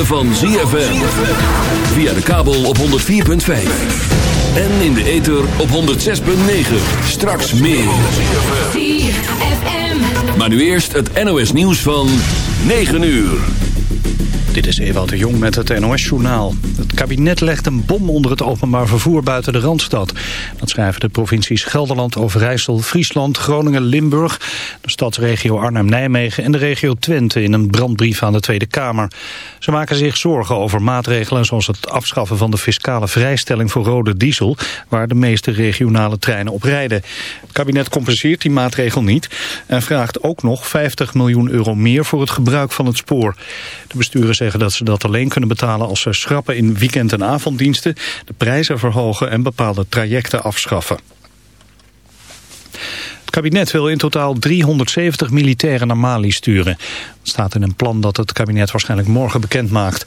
ritme van ZFM. Via de kabel op 104.5. En in de ether op 106.9. Straks meer. Maar nu eerst het NOS nieuws van 9 uur. Dit is Ewout de Jong met het NOS-journaal. Het kabinet legt een bom onder het openbaar vervoer buiten de Randstad. Dat schrijven de provincies Gelderland, Overijssel, Friesland, Groningen, Limburg... stadsregio Arnhem-Nijmegen en de regio Twente... in een brandbrief aan de Tweede Kamer. Ze maken zich zorgen over maatregelen zoals het afschaffen van de fiscale vrijstelling voor rode diesel... waar de meeste regionale treinen op rijden. Het kabinet compenseert die maatregel niet... en vraagt ook nog 50 miljoen euro meer voor het gebruik van het spoor. De bestuurders zeggen dat ze dat alleen kunnen betalen als ze schrappen in weekend- en avonddiensten, de prijzen verhogen en bepaalde trajecten afschaffen. Het kabinet wil in totaal 370 militairen naar Mali sturen. Dat staat in een plan dat het kabinet waarschijnlijk morgen bekend maakt.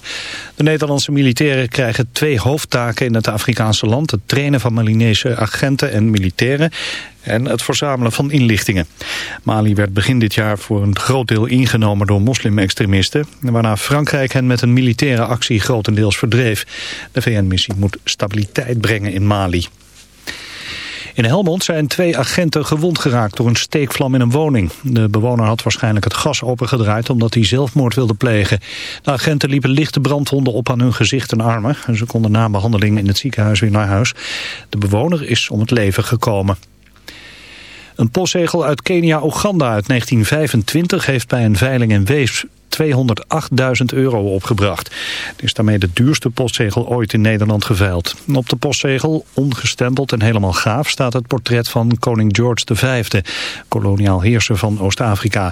De Nederlandse militairen krijgen twee hoofdtaken in het Afrikaanse land. Het trainen van Malinese agenten en militairen en het verzamelen van inlichtingen. Mali werd begin dit jaar voor een groot deel ingenomen door moslimextremisten... waarna Frankrijk hen met een militaire actie grotendeels verdreef. De VN-missie moet stabiliteit brengen in Mali. In Helmond zijn twee agenten gewond geraakt door een steekvlam in een woning. De bewoner had waarschijnlijk het gas opengedraaid omdat hij zelfmoord wilde plegen. De agenten liepen lichte brandwonden op aan hun gezicht en armen. En ze konden na behandeling in het ziekenhuis weer naar huis. De bewoner is om het leven gekomen. Een postzegel uit Kenia-Oeganda uit 1925 heeft bij een veiling in Wees 208.000 euro opgebracht. Het is daarmee de duurste postzegel ooit in Nederland geveild. Op de postzegel, ongestempeld en helemaal gaaf, staat het portret van koning George V, koloniaal heerser van Oost-Afrika.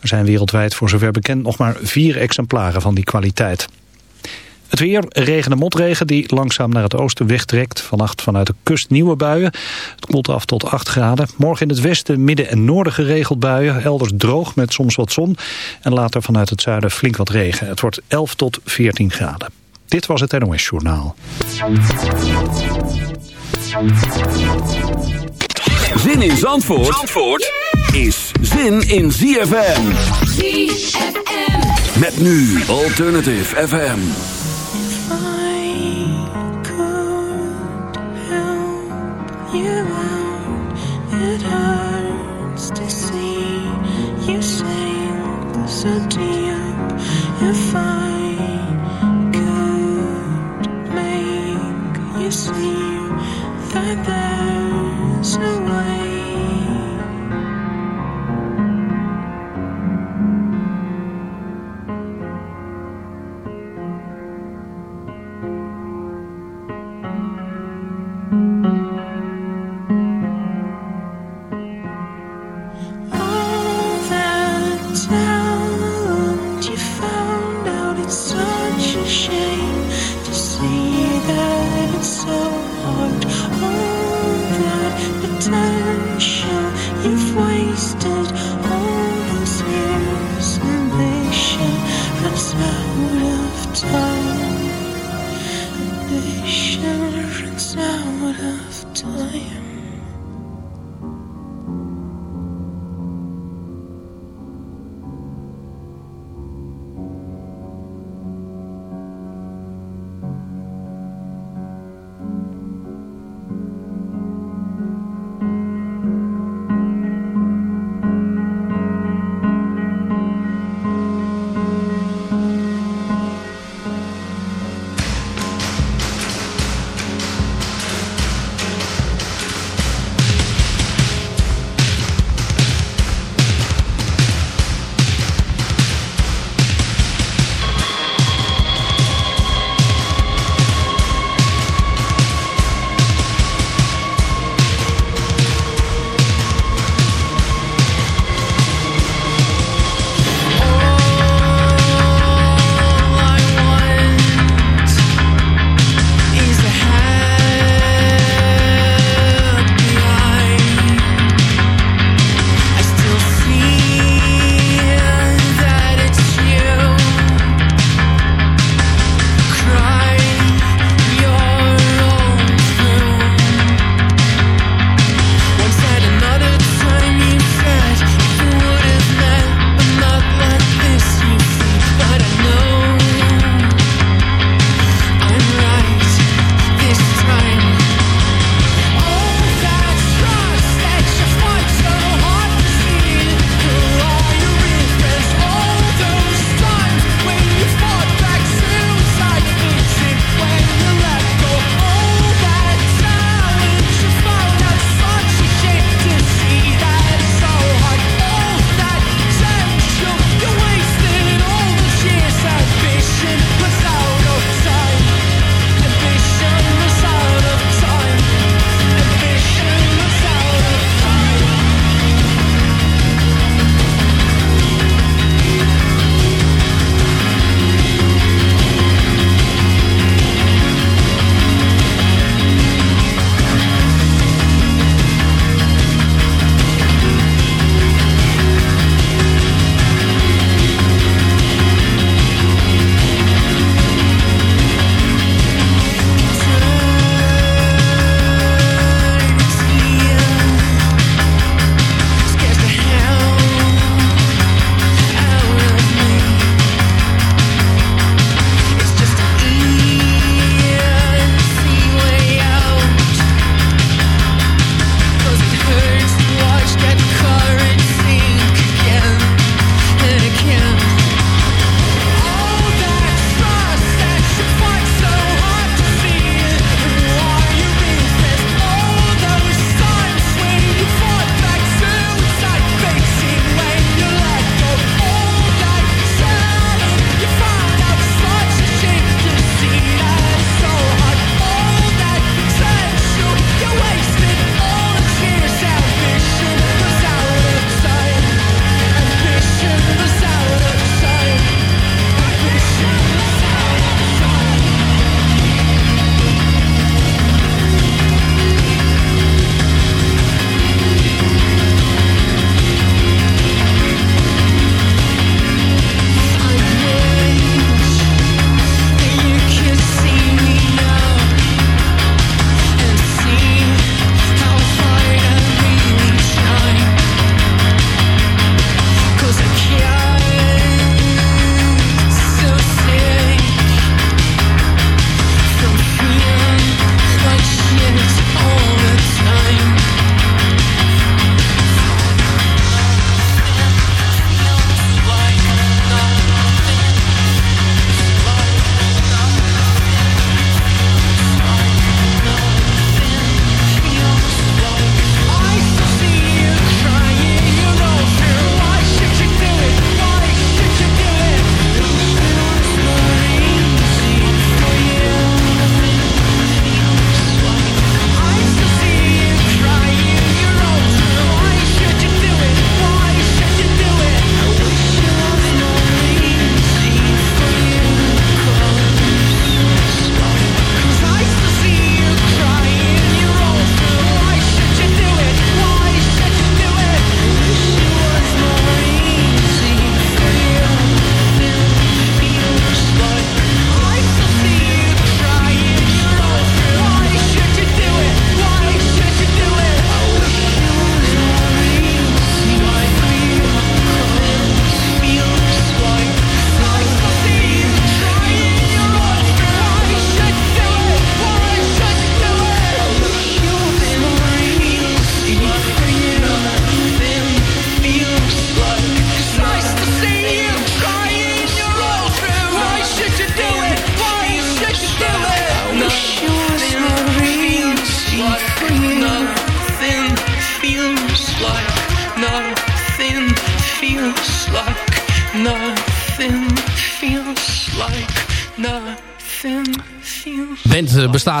Er zijn wereldwijd voor zover bekend nog maar vier exemplaren van die kwaliteit. Het weer, regen en motregen die langzaam naar het oosten wegtrekt. Vannacht vanuit de kust nieuwe buien. Het koelt af tot 8 graden. Morgen in het westen, midden en noorden geregeld buien. Elders droog met soms wat zon. En later vanuit het zuiden flink wat regen. Het wordt 11 tot 14 graden. Dit was het NOS Journaal. Zin in Zandvoort, Zandvoort is zin in ZFM. ZFM. Met nu Alternative FM.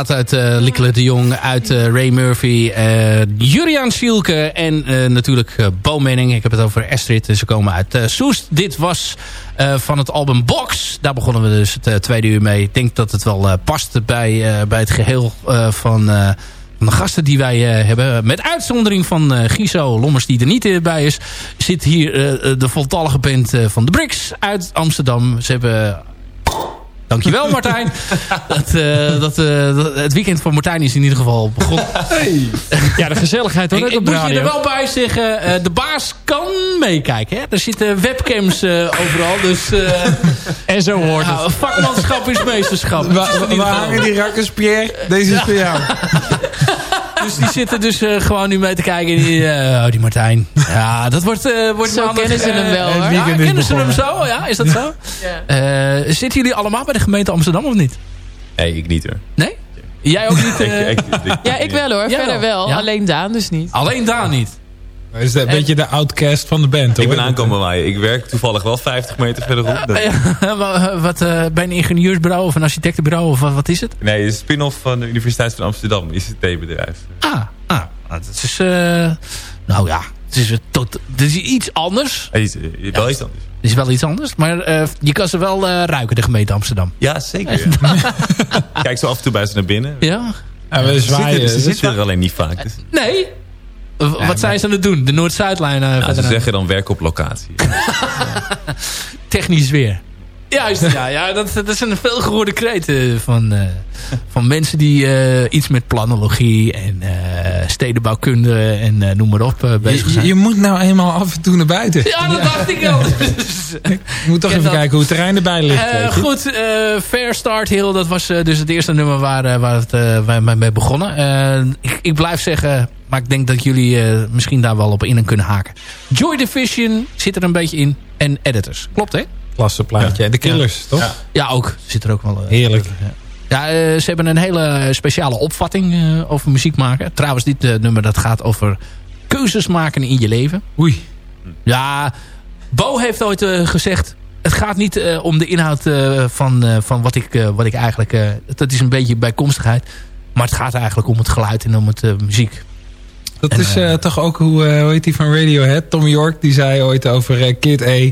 Uit uh, Likkele de Jong, uit uh, Ray Murphy, uh, Juriaan en natuurlijk Bo Menning. Ik heb het over Astrid. Ze komen uit Soest. Dit was van het album Box. Daar begonnen we dus het tweede uur mee. Ik denk dat het wel past bij, bij het geheel van de gasten die wij hebben. Met uitzondering van Giso Lommers die er niet bij is. Zit hier de voltallige band van de Bricks uit Amsterdam. Ze hebben Dankjewel Martijn. dat, uh, dat, uh, dat, het weekend van Martijn is in ieder geval begonnen. Hey. Ja, de gezelligheid hoor. Ik, ik moet je er wel bij zeggen, uh, de baas kan meekijken. Hè? Er zitten webcams overal. Dus, en zo hoort het. Vakmanschap is meesterschap. Waar, waar hangen die rakkers, Pierre? Deze is voor jou. dus die zitten dus uh, gewoon nu mee te kijken. Die, uh, oh, die Martijn. Ja, dat wordt, uh, wordt Zo maandag, kennen ze hem wel, hoor. Ja, kennen ze hem zo? Ja, is dat zo? Ja. zitten jullie allemaal bij de gemeente Amsterdam of niet? Nee, ik niet hoor. Nee? Jij ook niet? ik, ik, ik, ja, ik wel hoor. Verder wel. Ja? Alleen Daan dus niet. Alleen Daan niet? Is dat een beetje de outcast van de band, hoor. Ik ben aankomen waaien. Ik werk toevallig wel 50 meter verderop. Uh, ja, wat, uh, bij een ingenieursbureau of een architectenbureau of wat, wat is het? Nee, het is een spin-off van de Universiteit van Amsterdam. ICT-bedrijf. Ah, ah, dat is... Uh, nou ja, het is, tot, het is iets anders. Het is, wel iets anders. Het is wel iets anders, maar je kan ze wel ruiken, de gemeente Amsterdam. Ja, zeker. Kijk zo af en toe bij ze naar binnen. Ja. Ja, we zwaaien. Ze zitten er alleen niet vaak. Dus. Nee, ja, wat zijn ze aan het doen? De Noord-Zuidlijn? Uh, ja, ze zeggen dan werk op locatie. Technisch weer. Juist, ja, ja dat, dat is een veelgehoorde kreet uh, van, uh, van mensen die uh, iets met planologie en stedenbouwkunde en noem maar op bezig zijn. Je, je, moet nou eenmaal af en toe naar buiten. Ja, dat dacht ik al. je moet toch even dat, kijken hoe het terrein erbij ligt. goed, Fair Start Hill, dat was dus het eerste nummer waar, waar, het, we mee begonnen. Ik, ik, blijf zeggen, maar ik denk dat jullie misschien daar wel op in kunnen haken. Joy Division zit er een beetje in en editors. Klopt hè? Klasse plaatje. En de Killers, toch? Ja. ja, ook. Zit er ook wel. Uh, Heerlijk. Ja, uh, ze hebben een hele speciale opvatting uh, over muziek maken. Trouwens, dit nummer dat gaat over keuzes maken in je leven. Oei. Ja, Bo heeft ooit gezegd... Het gaat niet om de inhoud van, van wat, ik, wat ik eigenlijk... dat is een beetje bijkomstigheid. Maar het gaat eigenlijk om het geluid en om het muziek. Dat en, is toch ook hoe, hoe heet die van Radiohead? Tom York, die zei ooit over Kid A...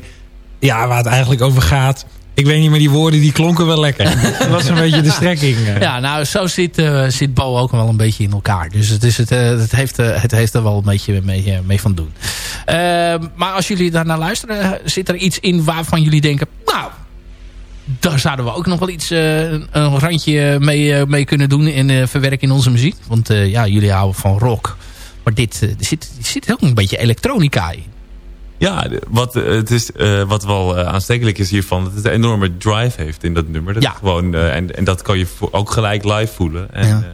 Ja, waar het eigenlijk over gaat. Ik weet niet, maar die woorden die klonken wel lekker. dat was een beetje de strekking. Eh. Ja, nou, zo zit, uh, zit Bo ook wel een beetje in elkaar. Dus het, is het, uh, het, heeft, uh, het heeft er wel een beetje mee, mee van doen. Ehm, maar als jullie daarnaar luisteren, zit er iets in waarvan jullie denken... Nou, daar zouden we ook nog wel iets, een randje mee, mee kunnen doen en verwerken in onze muziek. Want ja, jullie houden van rock. Maar dit, er zit, er zit ook een beetje elektronica in. Ja, wat, eh, het is, uh, wat wel uh, aanstekelijk is hiervan... dat het een enorme drive heeft in dat nummer. Dat ja. gewoon, uh, en, en dat kan je ook gelijk live voelen. En, ja.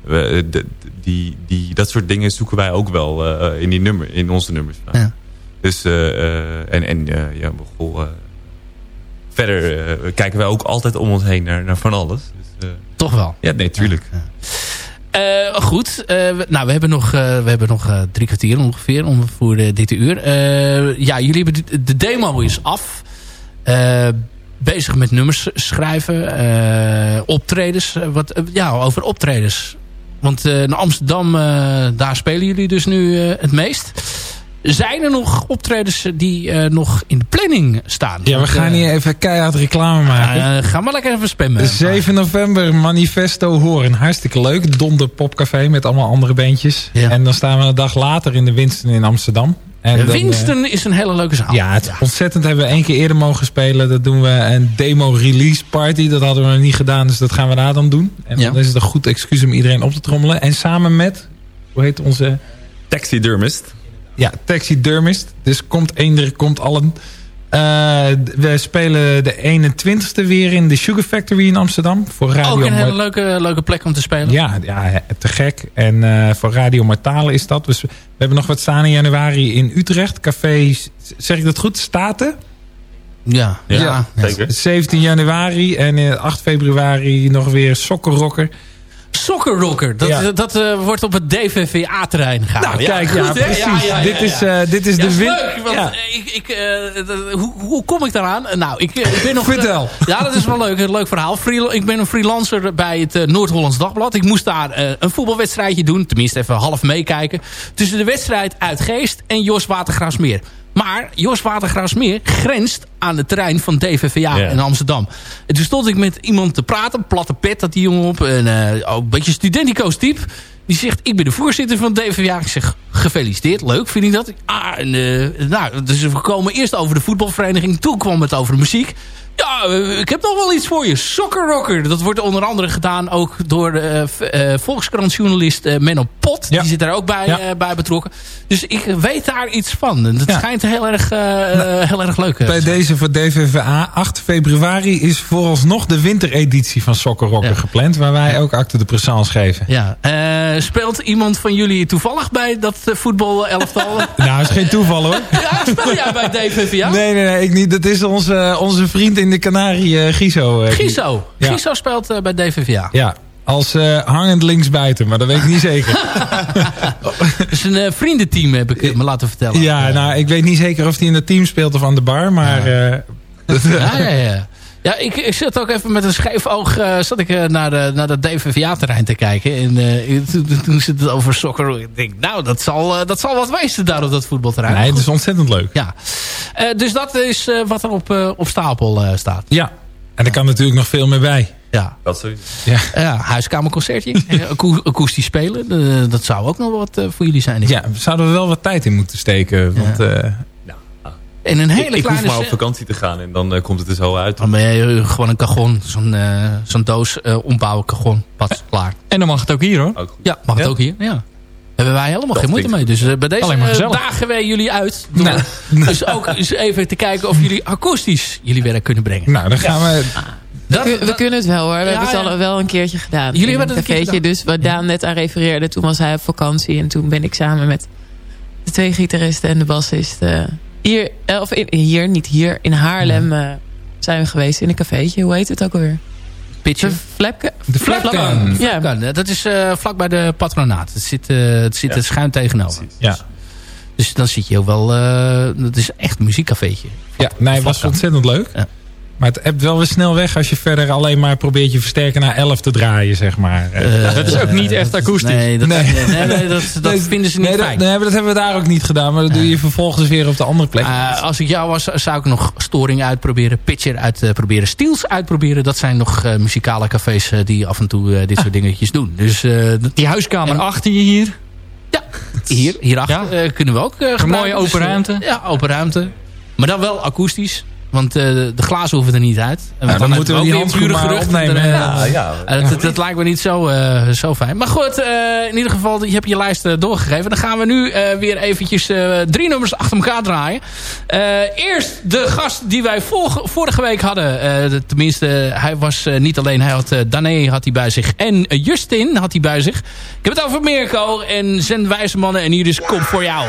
we, de, die, die, dat soort dingen zoeken wij ook wel in, die nummer, in onze nummers. Ja. Dus, en, en ja, goh, verder kijken wij ook altijd om ons heen naar, naar van alles. Dus, Toch wel? Ja, nee, tuurlijk. Uh, goed, uh, nou we hebben nog, uh, we hebben nog drie kwartier ongeveer om, voor dit uur. ja, jullie hebben de, de demo is af. bezig met nummers schrijven. optredens. wat, ja, over optredens. Want in Amsterdam, daar spelen jullie dus nu het meest. Zijn er nog optredens die uh, nog in de planning staan? Ja, we gaan hier even keihard reclame maken. Uh, ga maar lekker even spammen. 7 november, Manifesto Horen. Hartstikke leuk. Donder Popcafé met allemaal andere bandjes. Ja. En dan staan we een dag later in de Winston in Amsterdam. En de Winston uh, is een hele leuke zaal. Ja, het ja. ontzettend hebben we één keer eerder mogen spelen. Dat doen we een demo release party. Dat hadden we nog niet gedaan, dus dat gaan we daar dan doen. En ja. dan is het een goed excuus om iedereen op te trommelen. En samen met, hoe heet onze... Taxidermist. Ja, Taxidermist. Dus komt eender, komt allen. Uh, we spelen de 21ste weer in de Sugar Factory in Amsterdam. Voor Radio Ook een hele leuke, leuke plek om te spelen. Ja, ja te gek. En uh, voor Radio Martale is dat. Dus we hebben nog wat staan in januari in Utrecht. Café, zeg ik dat goed? Staten? Ja, ja, ja, zeker. 17 januari en 8 februari nog weer Sokkenrocker. Soccer Rocker. Dat, dat uh, wordt op het DVVA-terrein gehouden. Nou, kijk, ja, precies. Ja, dit is, uh, dit is de win. want ik, ik, uh, hoe, hoe kom ik daaraan? Nou, ik, ik ben nog... Vertel. ja, dat is wel leuk. Een leuk verhaal. Ik ben een freelancer bij het Noord-Hollands Dagblad. Ik moest daar een voetbalwedstrijdje doen. Tenminste, even half meekijken. Tussen de wedstrijd uit Geest en Jos Watergraafsmeer. Maar Jos Watergraafsmeer grenst aan het terrein van DVVA in Amsterdam. En toen stond ik met iemand te praten. Platte pet had die jongen op. En, uh, een beetje studentico's type. Die zegt, ik ben de voorzitter van DVVA. Ik zeg, gefeliciteerd, leuk vind ik dat. Ah, en, uh, nou, dus we komen eerst over de voetbalvereniging. Toen kwam het over de muziek. Ja, eh, ik heb nog wel iets voor je. Soccer Rocker. Dat wordt onder andere gedaan ook door de uh, Volkskrantjournalist uh, Menno Pot. Die zit daar ook bij, bij betrokken. Dus ik weet daar iets van. Dat ja. schijnt heel erg, nou, heel erg leuk Bij deze voor DVVA 8 februari is vooralsnog de wintereditie van Soccer Rocker gepland. Waar wij ook acte de présence geven. Ja. speelt iemand van jullie toevallig bij dat voetbal elftal? nou, is geen toeval hoor. Ja, speel jij bij DVVA? Nee, nee, nee. Ik niet. Dat is onze, onze vriend in in de Canarie, uh, Giso. Uh, Giso. Ja. Giso speelt uh, bij DVVA. Ja, als uh, hangend linksbuiten, maar dat weet ik niet zeker. Het is een vriendenteam, heb ik me laten vertellen. Ja, nou, ik weet niet zeker of hij in het team speelt of aan de bar, maar... Ja, ja, ja. ja. Ja, ik, ik zat ook even met een scheef oog uh, zat ik, uh, naar, de, naar dat DVVA-terrein te kijken. En uh, toen, toen zit het over sokker. Ik denk, nou, dat zal, dat zal wat wezen daar op dat voetbalterrein. Nee, het is ontzettend leuk. Ja. dus dat is wat er op, op stapel staat. Ja, en er kan natuurlijk nog veel meer bij. Ja. Dat zo. Ja. ja huiskamerconcertje. akoestisch spelen. dat zou ook nog wat voor jullie zijn. Ja, zouden we wel wat tijd in moeten steken. Want ja. En een hele ik, kleine... Ik hoef maar op vakantie te gaan en dan uh, komt het er zo uit. Dan ben je gewoon een kagon, zo'n uh, zo'n doos uh, ombouwen, kagon, pas, klaar. En dan mag het ook hier hoor. Ook ja, mag ja? het ook hier, ja. Hebben wij helemaal dat geen moeite mee. Dus bij deze dagen wij jullie uit. Nou. Dus ook eens even te kijken of jullie akoestisch jullie werk kunnen brengen. Nou, dan gaan we... Dat, we, we, kunnen het wel hoor. We ja, hebben het al wel een keertje gedaan. Jullie hebben het een keertje gedaan. Dus waar Daan net aan refereerde. Toen was hij op vakantie. En toen ben ik samen met de twee gitaristen en de bassist hier, eh, of in, hier, niet hier, in Haarlem uh, zijn we geweest in een cafeetje. Hoe heet het ook alweer? Pitje. Flapke? De Flapkan. Ja. Dat is uh, vlak bij de patronaat. Het zit, uh, het zit ja. schuin tegenover. Ja. Dus dan zit je ook wel... Uh, dat is echt een muziekcafeetje. Ja, nee, het was ontzettend leuk. Ja. Maar het hebt wel weer snel weg als je verder alleen maar probeert je versterker naar 11 te draaien, zeg maar. Uh, dat is ook niet echt akoestisch. Nee, dat, nee. nee, nee dat, dat vinden ze niet nee, fijn. Dat, nee, dat hebben we daar ook niet gedaan. Maar dat doe je vervolgens weer op de andere plek. Uh, als ik jou was, zou ik nog storing uitproberen. Pitcher uitproberen. Uh, Steels uitproberen. Dat zijn nog uh, muzikale cafés die af en toe dit soort dingetjes doen. Dus, die huiskamer en, achter je hier? Ja, hier, hierachter ja. kunnen we ook Een mooie open ruimte. Dus, ja, open ruimte. Maar dan wel akoestisch. Want uh, de glazen hoeven er niet uit. Ja, dan, dan moeten we die handschoen maar gerucht, opnemen. ja, ja. Uh, dat, dat, lijkt me niet zo, uh, zo fijn. Maar goed, in ieder geval, je hebt je lijst doorgegeven. Dan gaan we nu weer eventjes drie nummers achter elkaar draaien. eerst de gast die wij vorige week hadden. tenminste, hij was niet alleen, hij had Dané had hij bij zich. En Justin had hij bij zich. Ik heb het over Mirko en zijn wijze mannen. En hier is Kom voor jou.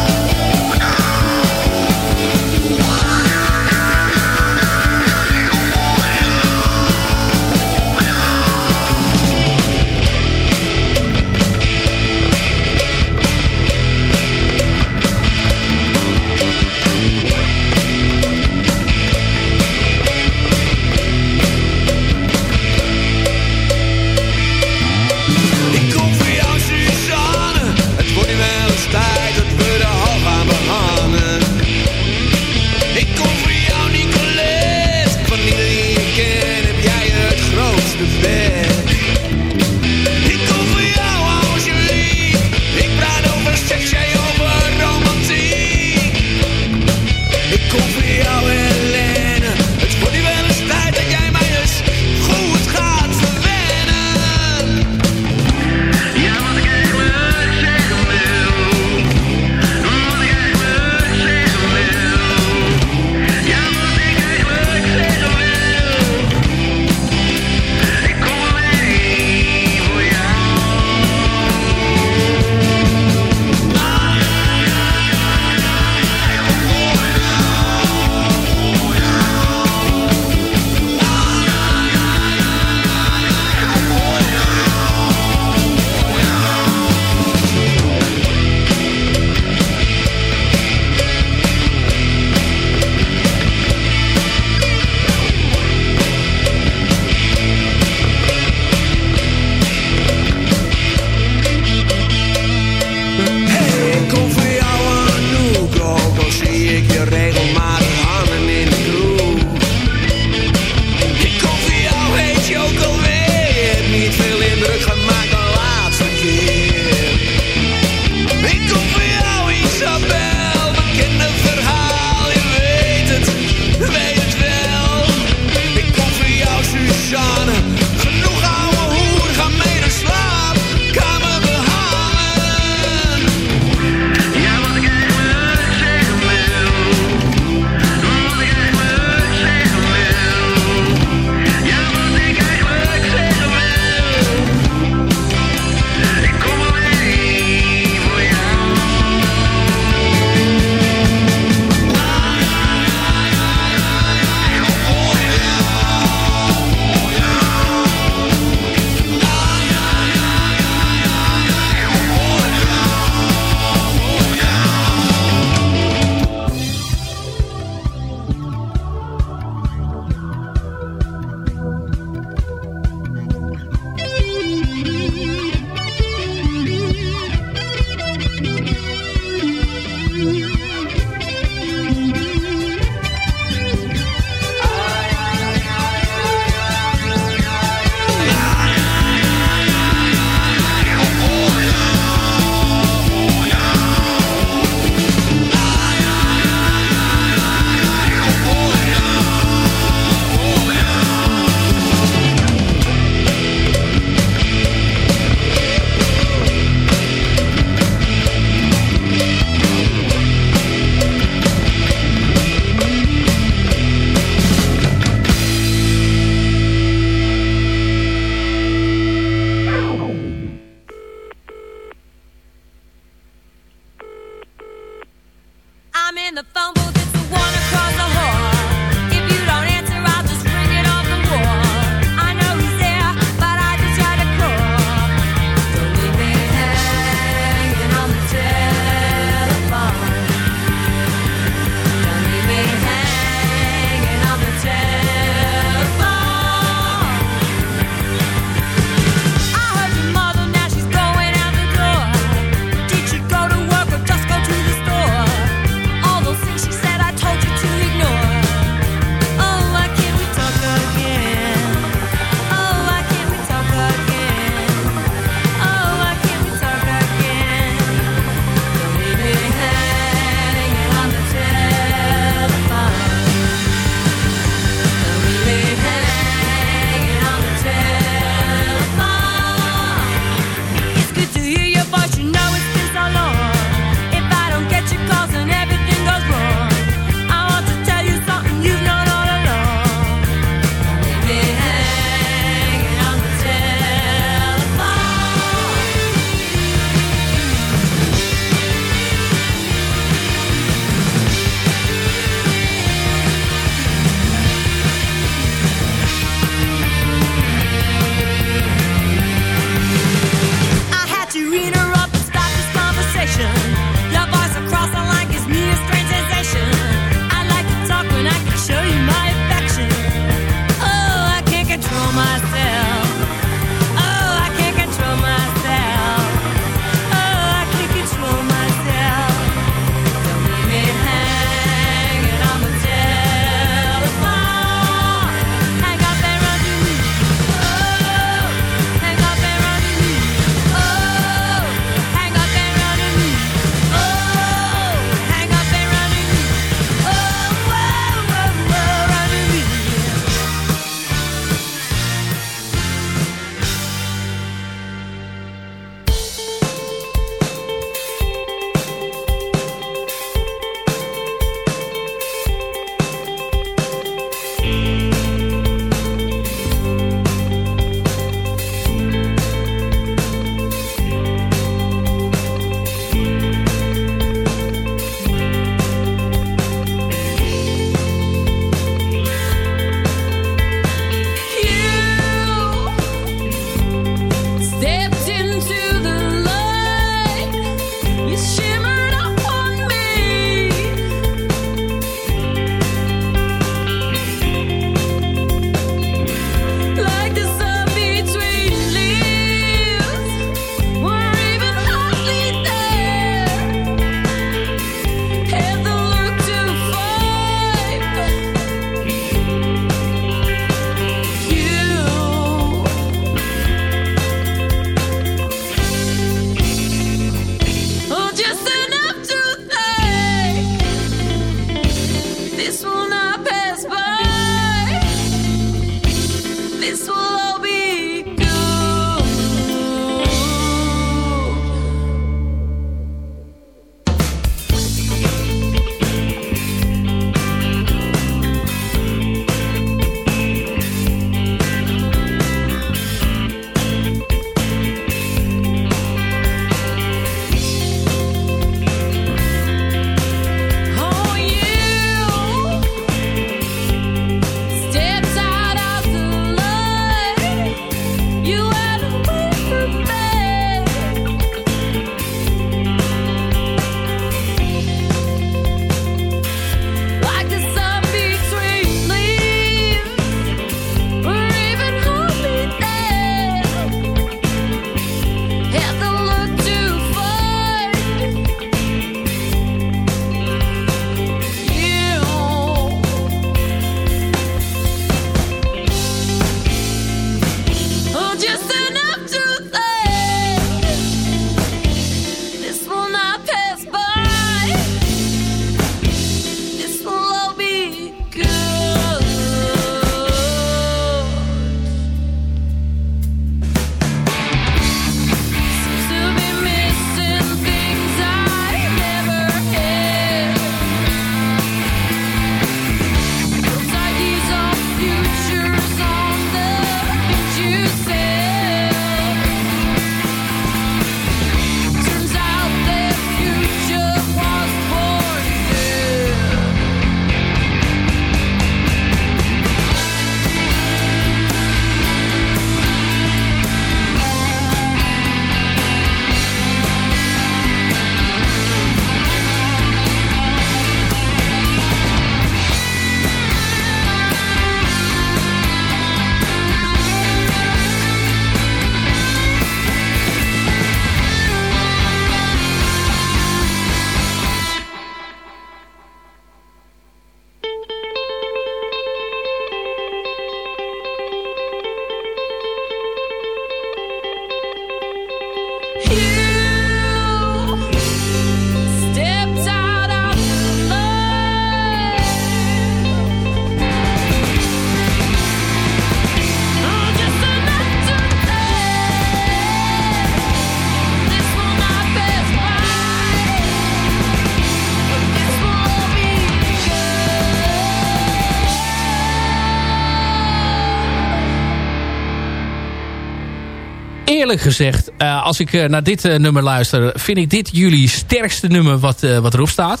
Eerlijk gezegd, uh, als ik uh, naar dit uh, nummer luister... vind ik dit jullie sterkste nummer wat, wat erop staat.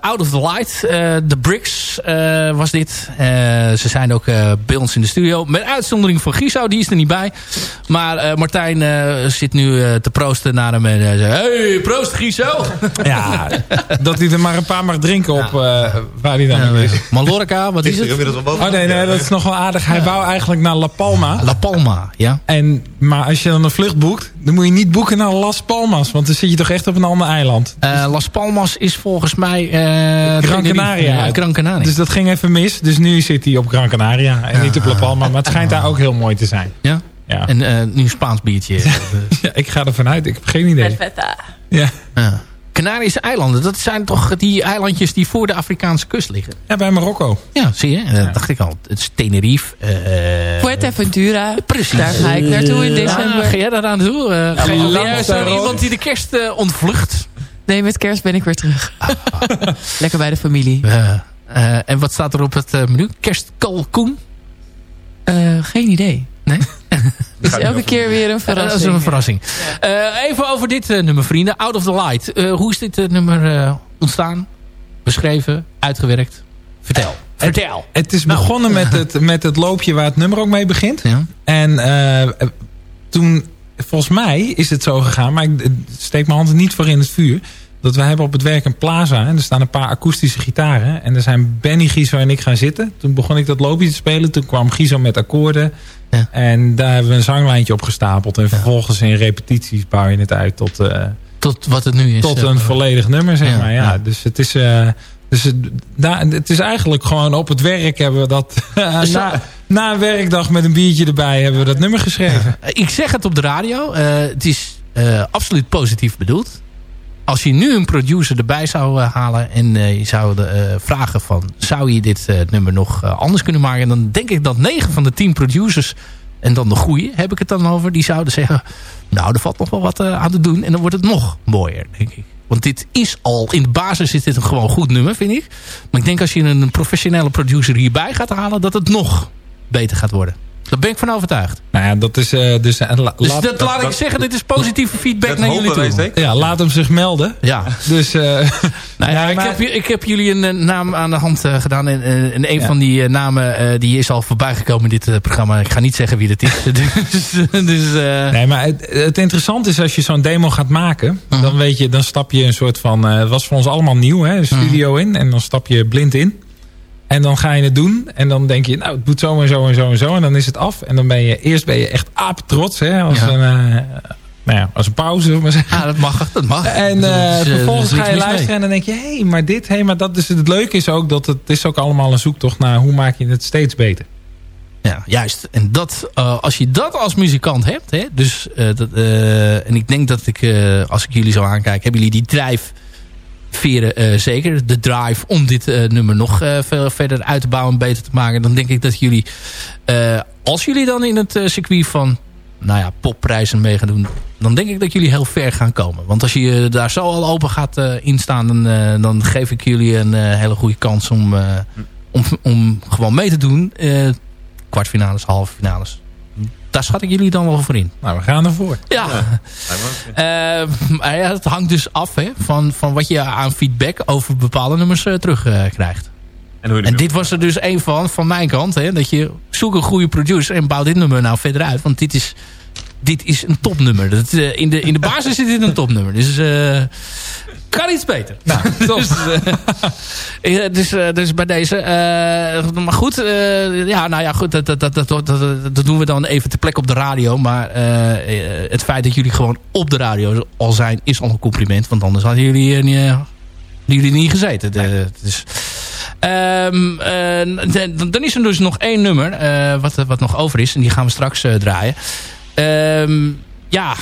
Out of the Light, The Bricks was dit. ze zijn ook bij ons in de studio. Met uitzondering van Giso, die is er niet bij. Maar Martijn zit nu te proosten naar hem en zegt... Hey, proost Giso! Ja, dat hij er maar een paar mag drinken op waar hij dan is. Mallorca, wat is het? Oh nee, nee, dat is nog wel aardig. Hij wou eigenlijk naar La Palma. La Palma, ja. En maar als je dan een vlucht boekt, dan moet je niet boeken naar Las Palmas. Want dan zit je toch echt op een ander eiland. Uh, Las Palmas is volgens mij... Uh, Gran Canaria. Gran Canaria. Dus dat ging even mis. Dus nu zit hij op Gran Canaria en niet op La Palma. Maar het schijnt daar ook heel mooi te zijn. Ja? ja. En uh, nu een Spaans biertje. ja, ik ga ervan uit. Ik heb geen idee. Perfetta. Ja. ja. Canarische eilanden, dat zijn toch die eilandjes die voor de Afrikaanse kust liggen? Ja, bij Marokko. Ja, zie je, dat dacht ik al. Het is Tenerife. Uh, Fuerteventura. Precies. Daar ga ik naartoe in december. Ja, ga jij daar aan toe? Uh, ga je zo iemand die de kerst uh, ontvlucht? Nee, met kerst ben ik weer terug. Lekker bij de familie. en wat staat er op het menu? Kerstkalkoen? geen idee. Nee? Dus elke keer weer een verrassing. Dat is een verrassing. Uh, even over dit uh, nummer, vrienden. Out of the Light. Uh, hoe is dit nummer ontstaan? Beschreven? Uitgewerkt? Vertel. Vertel. Het, het is nou. begonnen met, het, met het loopje waar het nummer ook mee begint. Ja. En toen, volgens mij is het zo gegaan. Maar ik steek mijn hand niet voor in het vuur. Dat we hebben op het werk een plaza. En er staan een paar akoestische gitaren. En er zijn Benny, Giso en ik gaan zitten. Toen begon ik dat loopje te spelen. Toen kwam Giso met akkoorden. Ja. En daar hebben we een zanglijntje op gestapeld. En vervolgens in repetities bouw je het uit tot... Uh, tot wat het nu is. Tot een volledig nummer, zeg ja, maar. Ja, Dus het is... Uh, dus het, het is eigenlijk gewoon op het werk hebben we dat... Na, na, een werkdag met een biertje erbij hebben we dat nummer geschreven. Ik zeg het op de radio. Uh, het is absoluut positief bedoeld als je nu een producer erbij zou uh, halen en je zou uh, vragen van... zou je dit nummer nog anders kunnen maken? Dan denk ik dat 9 van de 10 producers, en dan de goeie heb ik het dan over... die zouden zeggen, nou er valt nog wel wat aan te doen en dan wordt het nog mooier, denk ik. Want dit is al, in de basis is dit een gewoon goed nummer, vind ik. Maar ik denk als je een professionele producer hierbij gaat halen... dat het nog beter gaat worden. Daar ben ik van overtuigd. Nou ja, dat is... Uh, dus, uh, la, dus dat, laat ik zeggen, dit is positieve feedback naar jullie toe. Ja, laat hem zich melden. Ja. Dus, uh, nou ja, ik, heb, ik heb jullie een naam aan de hand gedaan. En, en een ja. van die namen die is al voorbij gekomen in dit programma. Ik ga niet zeggen wie dat is. dus, dus, nee, maar het, het interessante is als je zo'n demo gaat maken. -huh. Dan weet je, dan stap je een soort van... het was voor ons allemaal nieuw, hè, studio -huh. in. En dan stap je blind in. En dan ga je het doen. En dan denk je, nou, het moet zo en zo en zo en zo. En dan is het af. En dan ben je, eerst ben je echt aap trots. Hè, als, ja. een, uh, nou ja, als een pauze. Maar. Ja, dat mag. Dat mag. En uh, vervolgens ga je luisteren mee. en dan denk je, hé, hey, maar dit, hé, hey, maar dat is het leuke is ook dat het is ook allemaal een zoektocht naar hoe maak je het steeds beter. Ja, juist. En dat, uh, als je dat als muzikant hebt, hè, dus, dat, en ik denk dat ik, als ik jullie zo aankijk, hebben jullie die drijf veren uh, zeker. De drive om dit uh, nummer nog veel verder uit te bouwen en beter te maken. Dan denk ik dat jullie, als jullie dan in het circuit van nou ja, popprijzen mee gaan doen. Dan denk ik dat jullie heel ver gaan komen. Want als je daar zo al open gaat instaan. Dan, dan geef ik jullie een hele goede kans om, om, om gewoon mee te doen. kwartfinales, halve finales daar schat ik jullie dan wel voor in. Nou, we gaan ervoor. Ja. ja. Uh, maar ja het hangt dus af hè, van, van wat je aan feedback over bepaalde nummers uh, terugkrijgt. Uh, en, en dit was er dus een van, van mijn kant. Hè, dat je zoek een goede producer en bouw dit nummer nou verder uit. Want dit is, dit is een topnummer. Dat, uh, in, de, in de basis is dit een topnummer. Dus uh, kan iets beter. Nou, dus, uh, dus, uh, dus, bij deze. Uh, maar goed, ja, nou ja, goed, dat, dat, dat, dat, dat, doen we dan even te plek op de radio. Maar het feit dat jullie gewoon op de radio al zijn, is al een compliment. Want anders hadden jullie, niet, jullie niet gezeten. Dus, um, dan is er dus nog één nummer wat, wat nog over is. En die gaan we straks draaien. Um, ja,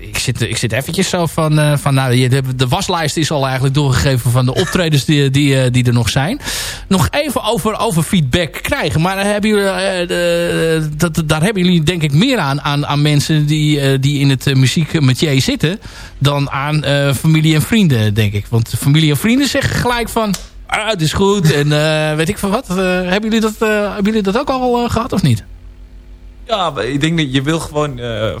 ik, zit, ik zit eventjes zo van... Uh, van nou, de, de waslijst is al eigenlijk doorgegeven van de optredens die, die, uh, die er nog zijn. Nog even over, over feedback krijgen. Maar hebben jullie, dat, daar hebben jullie denk ik meer aan, aan, aan mensen die, die in het muziekmetier zitten... dan aan familie en vrienden, denk ik. Want familie en vrienden zeggen gelijk van... Ah, het is goed en weet ik van wat. hebben, jullie dat, hebben jullie dat ook al gehad of niet? Ja, ik denk dat je wil gewoon... eh,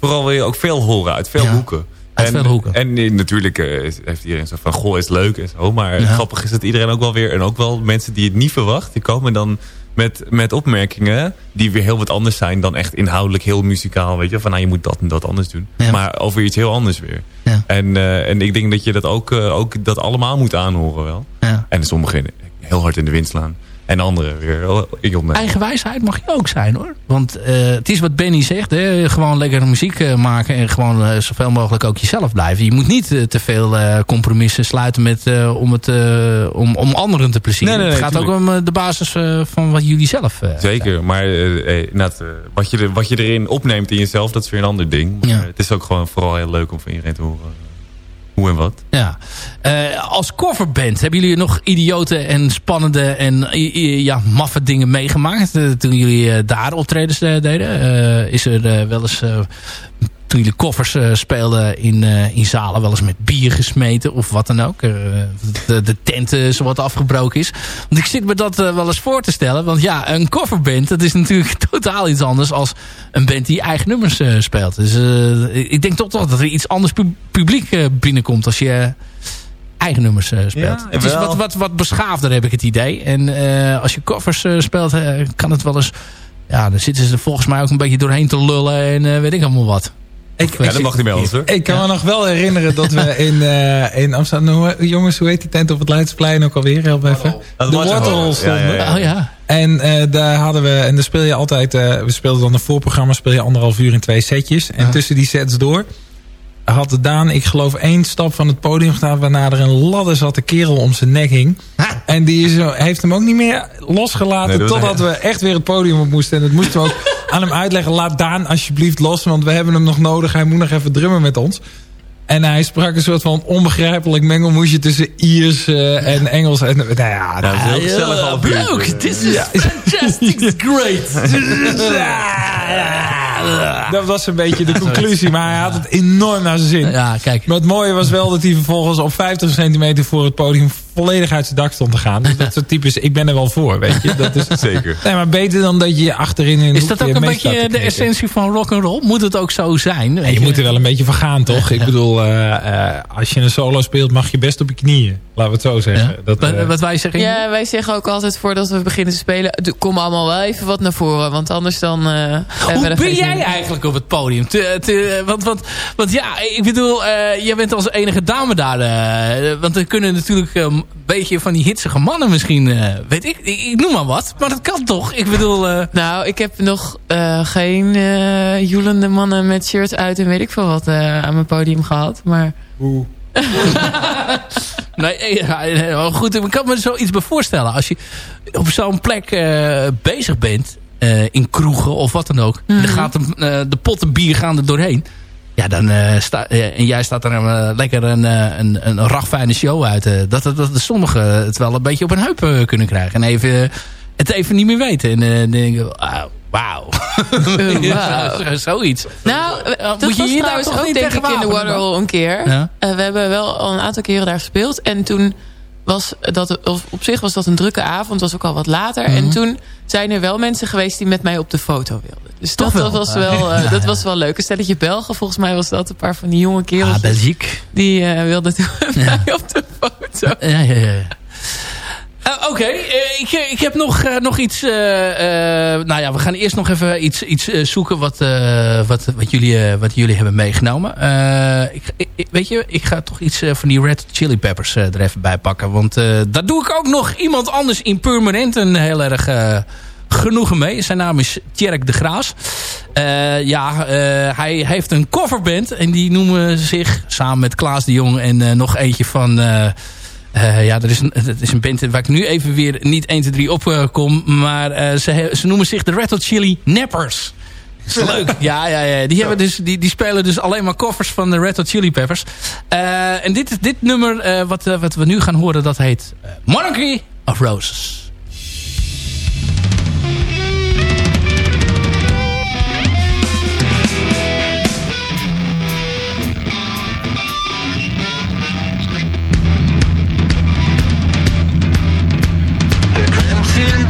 vooral wil je ook veel horen uit veel Ja. hoeken. Uit en. En natuurlijk eh, heeft iedereen zo van... Goh, is leuk en zo. Maar Ja. grappig is dat iedereen ook wel weer... En ook wel mensen die het niet verwacht... Die komen dan met, met opmerkingen... Die weer heel wat anders zijn dan echt inhoudelijk heel muzikaal. Weet je, van nou, je moet dat en dat anders doen. Ja. Maar over iets heel anders weer. Ja. En, eh, en ik denk dat je dat ook, ook dat allemaal moet aanhoren wel. Ja. En sommigen heel hard in de wind slaan. En anderen weer Eigen wijsheid mag je ook zijn hoor. Want eh, het is wat Benny zegt. Hè? Gewoon lekker muziek eh, maken. En gewoon eh, zoveel mogelijk ook jezelf blijven. Je moet niet te veel compromissen sluiten met, om, het, om, om anderen te plezieren. Nee, nee, nee, het gaat ook om de basis van wat jullie zelf zijn. Zeker, maar wat, je er, wat je erin opneemt in jezelf, dat is weer een ander ding. Maar Ja. het is ook gewoon vooral heel leuk om van iedereen te horen hoe en wat. Ja. Eh, als coverband hebben jullie nog idiote en spannende en ja, maffe dingen meegemaakt? eh, toen jullie eh, daar optredens deden? Is er wel eens... toen jullie koffers eh, speelden in, eh, in zalen wel eens met bier gesmeten of wat dan ook. Eh, de, de tent zo wat afgebroken is. Want ik zit me dat wel eens voor te stellen. Want ja, een coverband, dat is natuurlijk totaal iets anders als een band die eigen nummers speelt. Dus ik denk toch dat er iets anders pu- publiek binnenkomt als je eigen nummers speelt. Ja, het is wat, wat, wat beschaafder heb ik het idee. En als je covers eh, speelt, kan het wel eens... Ja, dan zitten ze er volgens mij ook een beetje doorheen te lullen en weet ik allemaal wat. Ik, Ja, dat mag niet bij ons hoor. ik kan me nog wel herinneren dat we in, eh, in Amsterdam... hoe- Jongens, hoe heet die tent op het Leidseplein ook alweer? Help even. Dat De ja, stonden. ja. Oh ja. En eh, daar hadden we, en dan speel je altijd, eh, we speelden dan een voorprogramma, speel je anderhalf uur in twee setjes. En tussen die sets door had Daan, ik geloof, één stap van het podium gedaan, waarna er een ladder zat, de kerel om zijn nek hing. En die is, zo- heeft hem ook niet meer losgelaten, Nee, totdat we echt weer het podium op moesten. En dat moesten we ook aan hem uitleggen, laat Daan alsjeblieft los, want we hebben hem nog nodig, hij moet nog even drummen met ons. En hij sprak een soort van onbegrijpelijk mengelmoesje tussen Iers eh, en Engels. En, nou ja, dat is heel gezellig uur. Bloke, this is fantastic, great. Dat was een beetje de conclusie, maar hij had het enorm naar zijn zin. Ja, kijk. Maar het mooie was wel dat hij vervolgens op 50 centimeter voor het podium volledig uit zijn dak stond te gaan. Dus dat soort types, ik ben er wel voor, weet je. Dat is, Zeker. nee, maar beter dan dat je je achterin in Is dat ook een beetje de essentie van rock and roll? Moet het ook zo zijn? Weet je moet er wel een beetje van gaan, toch? Ik bedoel, eh, eh, als je een solo speelt, mag je best op je knieën. Laten we het zo zeggen. Ja. Dat, Wat- eh, wat wij zeggen? Ja, wij zeggen ook altijd voordat we beginnen te spelen... kom allemaal wel even wat naar voren. Want anders dan... eh, Hoe ben geen jij in. eigenlijk op het podium? Te, te- want, want, want ja, ik bedoel, eh, jij bent als enige dame daar. eh, want er kunnen natuurlijk eh, een beetje van die hitsige mannen misschien, eh, weet ik, ik, ik noem maar wat. Maar dat kan toch? Ik bedoel, eh, Nou, ik heb nog eh, geen eh joelende mannen met shirts uit... en weet ik veel wat eh, aan mijn podium gehad. Maar nee, ja, goed, ik kan me zoiets bij voorstellen. Als je op zo'n plek eh, bezig bent, eh, in kroegen of wat dan ook. en dan gaat de, de potten bier gaan er doorheen. Ja, dan eh, sta, eh, en jij staat er eh, lekker een, een, een ragfijne show uit. dat, dat, dat sommigen het wel een beetje op een heup kunnen krijgen. En even, het even niet meer weten. En eh, dan denk ik, wauw. Ja, zo- zoiets. Nou, moet dat je was hier daar trouwens ook denk tegen ik in de? Waterhole een keer. Ja. We hebben wel al een aantal keren daar gespeeld. En toen was dat, of op zich was dat een drukke avond. was ook al wat later. Mhm. En toen zijn er wel mensen geweest die met mij op de foto wilden. Dus Toch dat, wel? was wel, eh, Ja, dat ja. was wel leuk. Een stelletje Belgen, volgens mij was dat een paar van die jonge kerels. Ah, Belgique. die eh, wilden toen met Ja. mij op de foto. Ja, ja, ja. Eh, Oké, eh, ik, ik heb nog, eh, nog iets... eh, eh, nou ja, we gaan eerst nog even iets, iets eh, zoeken wat, eh, wat, wat, jullie, eh, wat jullie hebben meegenomen. Eh, ik, weet je, ik ga toch iets eh, van die Red Chili Peppers eh, er even bij pakken. Want eh, daar doe ik ook nog iemand anders in Permanenten heel erg... eh, genoegen mee. Zijn naam is Tjerk de Graas. Eh, ja, eh, hij heeft een coverband. En die noemen zich samen met Klaas de Jong en eh, nog eentje van... eh, ja, er is een, het is een band waar ik nu even weer niet 1, 2, 3 op eh, kom. Maar eh, ze, ze noemen zich de Red Hot Chili Nappers. Dat is leuk. Ja, ja, ja. Die, hebben dus, die, die spelen dus alleen maar koffers van de Red Hot Chili Peppers. En dit, dit nummer wat, wat we nu gaan horen, dat heet Monarchy of Roses.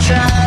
The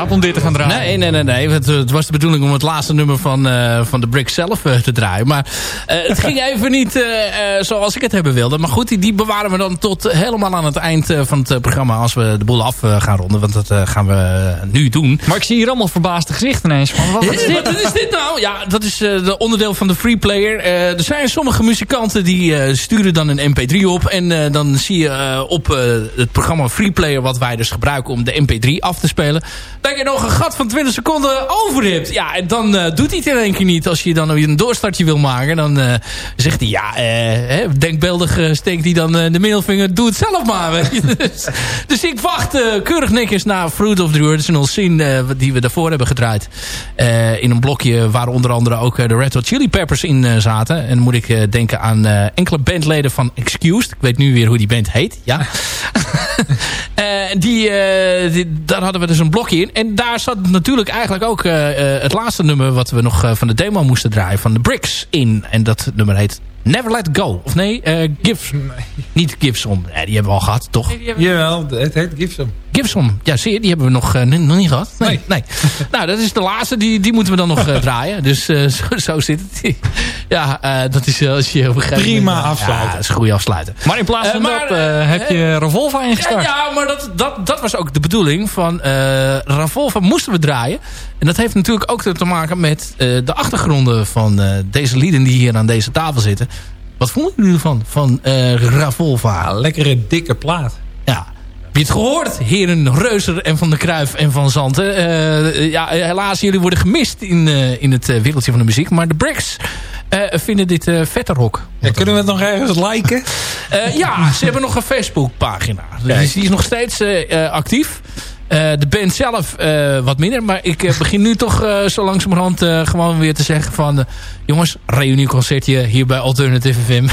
Jaap, om dit te gaan draaien. Nee, nee, nee. nee. Het, het was de bedoeling om het laatste nummer van, eh, van de Brick zelf eh, te draaien. Maar eh, het ging even niet zoals ik het hebben wilde. Maar goed, die, die bewaren we dan tot helemaal aan het eind van het programma... als we de boel af gaan ronden. Want dat gaan we nu doen. Maar ik zie hier allemaal verbaasde gezichten ineens. Van, wat is dit? Wat is dit nou? Ja, dat is de onderdeel van de free player. Er zijn sommige muzikanten die sturen dan een mp3 op. En dan zie je op het programma free player... wat wij dus gebruiken om de mp3 af te spelen... dat je nog een gat van 20 seconden over hebt. Ja, en dan eh, doet hij het in één keer niet. Als je dan een doorstartje wil maken... dan eh, zegt hij, ja, eh, hè, denkbeeldig steekt hij dan de middelvinger... doe het zelf maar. weet je. dus, dus ik wacht keurig netjes naar Fruit of the Original Scene... die we daarvoor hebben gedraaid. In een blokje waar onder andere ook de Red Hot Chili Peppers in zaten. En dan moet ik denken aan enkele bandleden van Excused. Ik weet nu weer hoe die band heet. Ja. Die, die- daar hadden we dus een blokje in. En daar zat natuurlijk eigenlijk ook eh, eh, het laatste nummer... wat we nog eh, van de demo moesten draaien. Van de Bricks in. En dat nummer heet Never Let Go. Of nee, eh Give... Niet Gibson. Eh, die hebben we al gehad, toch? Jawel, het heet Gibson. Gibson. Ja, zie je, die hebben we nog, eh, nog niet gehad. Nee. nee. nou, dat is de laatste. Die, die moeten we dan nog eh, draaien. Dus eh, zo, zo zit het. ja, eh, dat is eh, als je op een gegeven Prima moment- afsluiten. Ja, dat is een goede afsluiten. Maar in plaats van maar, dat eh, heb je Revolva Ja, ingestart. ja, maar dat, dat, dat was ook de bedoeling van eh Ravolva moesten we draaien. En dat heeft natuurlijk ook te maken met eh, de achtergronden van eh, deze lieden die hier aan deze tafel zitten. Wat vonden jullie ervan, van eh Ravolva? Lekkere dikke plaat. Ja. Heb je het gehoord? Heren Reuzer en Van der Kruif en Van Zanten. Ja, helaas, jullie worden gemist in, in het wereldje van de muziek. Maar de Bricks vinden dit eh vette rock. Ja, kunnen we het nog ergens liken? Ja, ze hebben nog een Facebookpagina. Dus die is nog steeds actief. Eh, de band zelf eh, wat minder. Maar ik eh, begin nu toch eh, zo langzamerhand eh, gewoon weer te zeggen van... jongens, reunieconcertje hier bij Alternative FM.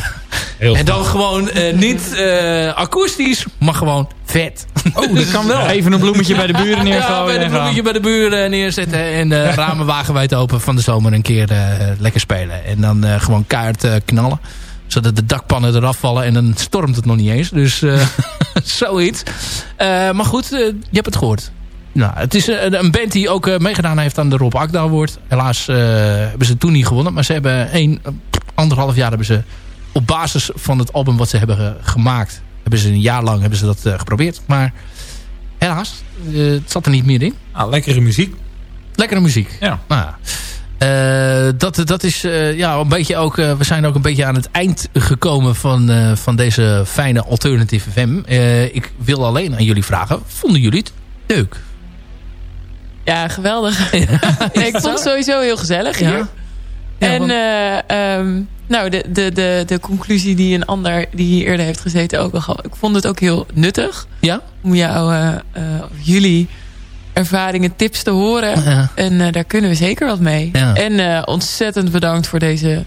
en dan gewoon eh, niet eh, akoestisch, maar gewoon vet. Oh, dat kan wel. Even een bloemetje bij de buren Ja, neergooien. bij de en gaan. bloemetje bij de buren neerzetten. En de ramen wagenwijd open van de zomer een keer eh, lekker spelen. En dan eh, gewoon kaart knallen. Zodat de dakpannen eraf vallen en dan stormt het nog niet eens. Dus eh, zoiets. Eh, maar goed, eh, je hebt het gehoord. Nou, het is een, een band die ook meegedaan heeft aan de Rob Akda Award. Helaas hebben ze toen niet gewonnen. Maar ze hebben een, anderhalf jaar hebben ze op basis van het album wat ze hebben ge- gemaakt. Hebben ze een jaar lang hebben ze dat geprobeerd. Maar helaas, het zat er niet meer in. Ah, lekkere muziek. Lekkere muziek. Ja. Nou, ja. Eh, dat, dat is eh, ja, een beetje ook... eh, we zijn ook een beetje aan het eind gekomen van, van deze fijne Alternative FM. Ik wil alleen aan jullie vragen. Vonden jullie het leuk? Ja, geweldig. Nee, ik vond het sowieso heel gezellig hier. Ja. Ja, en want- eh, ehm, nou, de, de, de, de conclusie die een ander die hier eerder heeft gezeten ook al gaf. Ik vond het ook heel nuttig Ja? om jou, jullie ervaringen, tips te horen. Ja. En eh, daar kunnen we zeker wat mee. Ja. En eh, ontzettend bedankt voor deze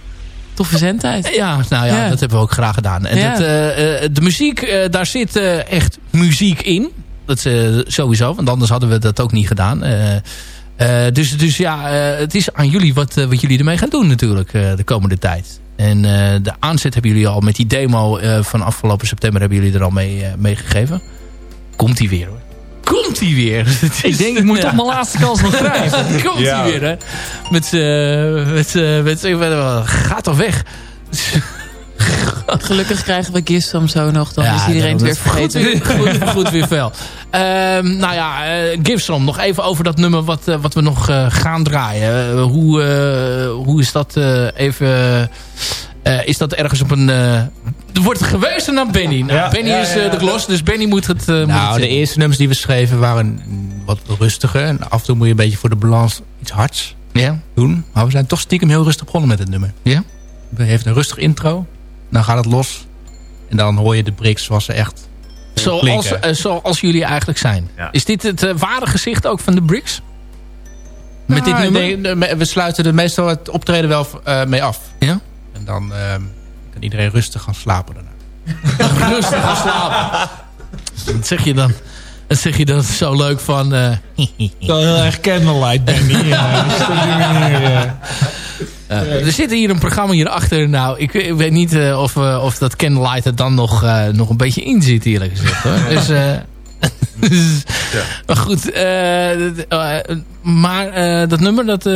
toffe zendtijd. Ja, nou ja, Ja. dat hebben we ook graag gedaan. En dat, eh, de muziek, daar zit echt muziek in. Dat sowieso, want anders hadden we dat ook niet gedaan. Dus, dus ja, het is aan jullie wat, wat jullie ermee gaan doen natuurlijk de komende tijd. En de aanzet hebben jullie al met die demo van afgelopen september hebben jullie er al mee, eh, mee gegeven. Komt die weer hoor. Komt die weer. Ik denk, ik moet toch mijn laatste kans nog krijgen. Komt Ja. hij weer, hè? Met, eh met, eh met, eh, gaat toch weg? Gelukkig krijgen we Gissom zo nog. Dan is iedereen het weer vergeten. Goed, goed, goed weer fel. Ehm, nou ja, eh Gibson, nog even over dat nummer wat, wat we nog eh, gaan draaien. Hoe, eh, hoe is dat eh, even... eh, is dat ergens op een... er wordt gewezen naar Benny. Nou, Ja, Benny ja, is ja. de dus Benny moet het... eh, moet het Nou, de eerste nummers die we schreven waren wat rustiger. En af en toe moet je een beetje voor de balans iets hards Ja? doen. Maar we zijn toch stiekem heel rustig begonnen met het nummer. Ja? We heeft een rustig intro. Dan gaat het los. En dan hoor je de bricks zoals ze echt Zoals, eh, zoals jullie eigenlijk zijn. Ja. Is dit het ware gezicht ook van de Bricks? Met dit Nou, nummer? nee, nee, we sluiten er meestal het optreden wel eh, mee af. Ja? En dan iedereen rustig gaan slapen daarna. Rustig gaan slapen. Dat zeg je dan. Dat zeg je dan zo leuk van... eh, Wel heel erg candlelight, Benny. Ja, manier, eh. eh, er zit hier een programma hierachter. Nou, ik, ik weet niet eh, of, eh, of dat Candlelight er dan nog, eh, nog een beetje in zit eerlijk gezegd. Hoor. Dus, Maar goed, eh, eh, maar eh, dat nummer, dat, eh,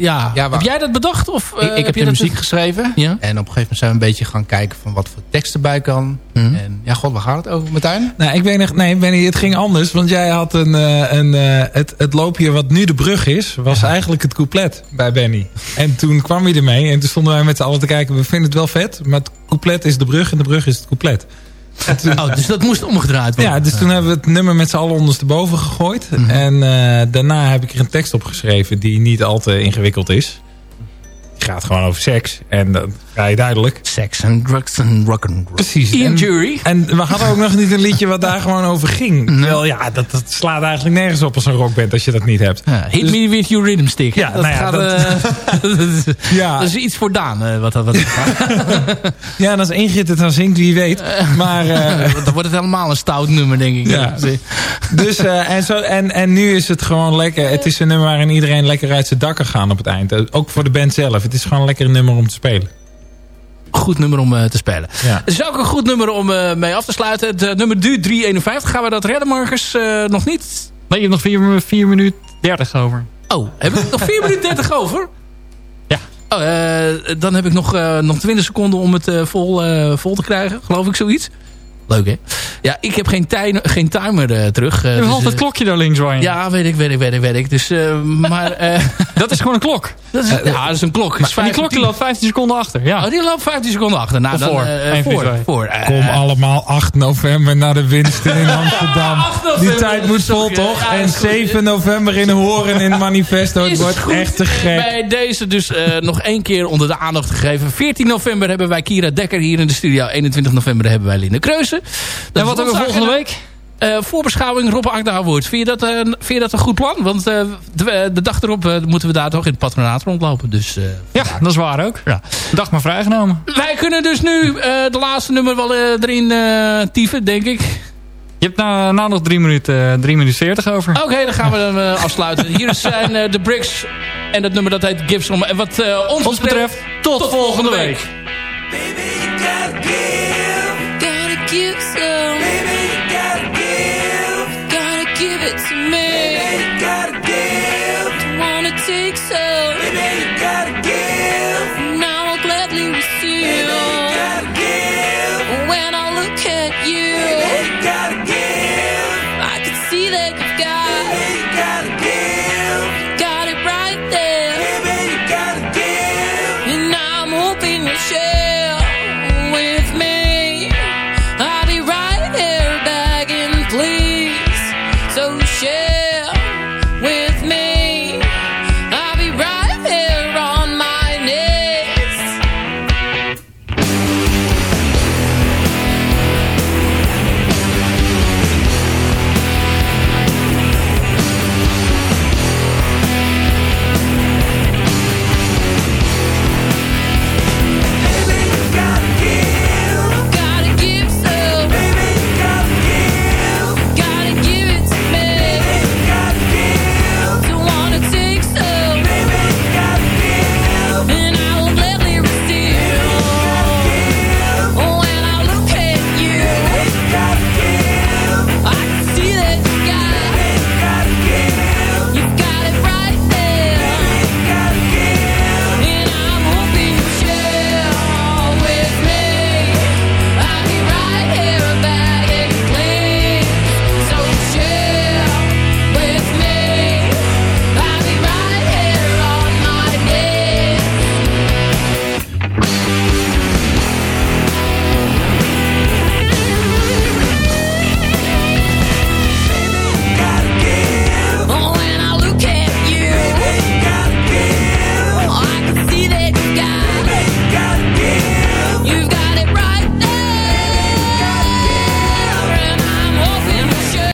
ja. Ja, heb jij dat bedacht? Of, eh, ik, ik heb je de dat- muziek geschreven. Ja. En op een gegeven moment zijn we een beetje gaan kijken van wat voor tekst erbij kan. Mhm. En ja, god, waar gaat het over, Martijn? Nou, ik weet nog, nee, Benny, het ging anders. Want jij had een, eh, een eh, het, het loopje wat nu de brug is, was eigenlijk het couplet bij Benny. En toen kwam hij ermee en toen stonden wij met z'n allen te kijken. We vinden het wel vet, maar het couplet is de brug en de brug is het couplet. Oh, dus dat moest omgedraaid worden. ja, dus toen hebben we het nummer met z'n allen ondersteboven gegooid. Mhm. En eh, daarna heb ik er een tekst op geschreven die niet al te ingewikkeld is. Het gaat gewoon over seks. En dat vrij duidelijk. Sex and drugs and rock'n'roll. Precies. Ian En- Jury. En we hadden ook nog niet een liedje wat daar gewoon over ging. Wel, ja, dat, dat slaat eigenlijk nergens op als een rockband als je dat niet hebt. Ja, hit Dus- me with your rhythm stick. Ja, dat, nou ja, gaat, dat- eh, dat is- Ja, dat is iets voor Daan. eh, wat dat wat ja en als Ingrid het dan zingt, wie weet. Maar, eh, dan wordt het helemaal een stout nummer, denk ik. Ja. dus, eh, en, zo, en, en nu is het gewoon lekker. Het is een nummer waarin iedereen lekker uit zijn dak kan gaan op het eind. Ook voor de band zelf. Het is gewoon een lekker nummer om te spelen. Goed nummer om eh, te spelen. Ja. Het is ook een goed nummer om eh, mee af te sluiten. Het eh, nummer du 351. Gaan we dat redden, Marcus? Eh, nog niet? Nee, je hebt nog 4 minuten 30 over. Oh, hebben we nog 4 minuten 30 over? Ja. Oh, eh, dan heb ik nog, eh, nog 20 seconden om het eh, vol, eh, vol te krijgen. Geloof ik zoiets. Leuk, hè? Ja, ik heb geen, tij- geen timer eh, terug. eh, Je hebt dus, altijd het eh, klokje daar links, Ryan. Ja, weet ik, weet ik, weet ik, weet ik. Dus, eh, maar... eh, Dat is gewoon een klok. dat is, ja, dat is een klok. Is die klok die loopt 15 seconden achter. Ja. Oh, die loopt 15 seconden achter. Nou, Of dan, voor. eh, eh, Kom allemaal 8 november naar de Winston in Amsterdam. 8 Die tijd moet vol, toch? ja, en is goed. 7 november in Horen in Manifesto. Het wordt goed. echt te gek. Bij deze dus eh, nog één keer onder de aandacht gegeven. 14 november hebben wij Kira Dekker hier in de studio. 21 november hebben wij Linde Kreuzen. Dat En wat hebben we volgende agenda. week? Eh, voorbeschouwing Rob Agda Awards. Vind je, dat, eh, vind je dat een goed plan? Want eh, de, de dag erop eh, moeten we daar toch in het patronaat rondlopen. Dus eh, Ja, dat is waar ook. Ja. Dag maar vrijgenomen. wij kunnen dus nu eh, de laatste nummer wel eh, erin eh tieven, denk ik. Je hebt na, na nog 3 minuten, 3 minuten 40 over. Oké, dan gaan we dan eh, afsluiten. Hier zijn eh, de Bricks en het nummer dat heet Gibson. En wat eh, ons, Ons betreft, tot, tot volgende week. Gotta